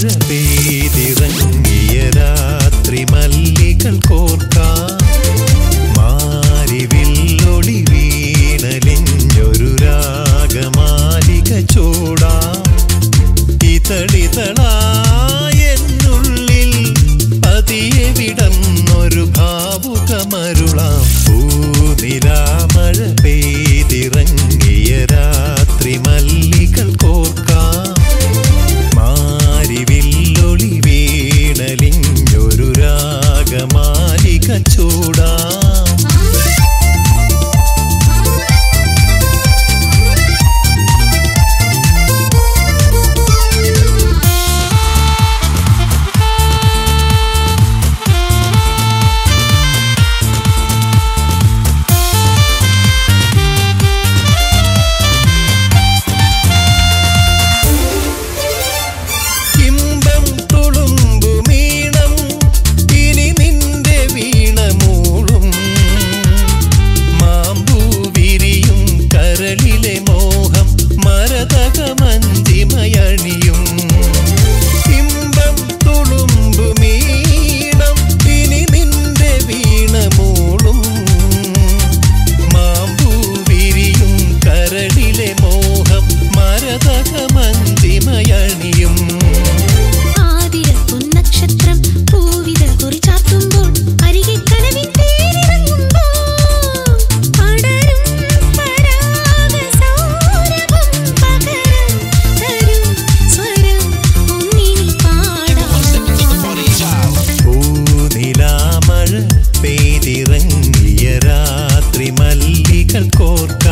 മഴ പെയ്തിട ఇక చూడా. el corte.